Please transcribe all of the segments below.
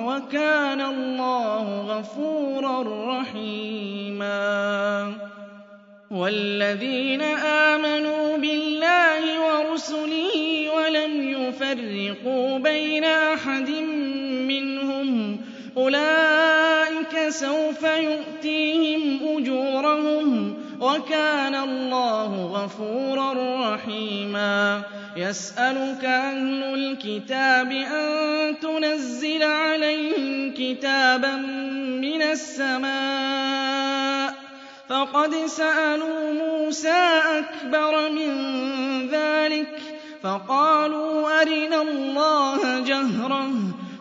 وَكَانَ اللَّهُ غَفُورًا رَّحِيمًا. وَالَّذِينَ آمَنُوا بِاللَّهِ وَرُسُلِهِ وَلَمْ يُفَرِّقُوا بَيْنَ أَحَدٍ مِّنْهُمْ أُولَٰئِكَ سَوْفَ يُؤْتِيهِمْ أُجُورَهُمْ وَكَانَ اللَّهُ غَفُورًا رَّحِيمًا. يَسْأَلُكَ أَهْلُ الْكِتَابِ أَن تُنَزِّلَ كتابا من السماء فقد سألوا موسى أكبر من ذلك فقالوا أرنا الله جهرا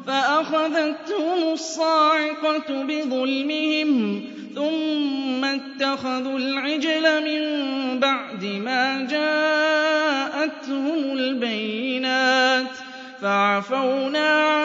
فأخذتهم الصاعقة بظلمهم ثم اتخذوا العجل من بعد ما جاءتهم البينات فعفونا عنه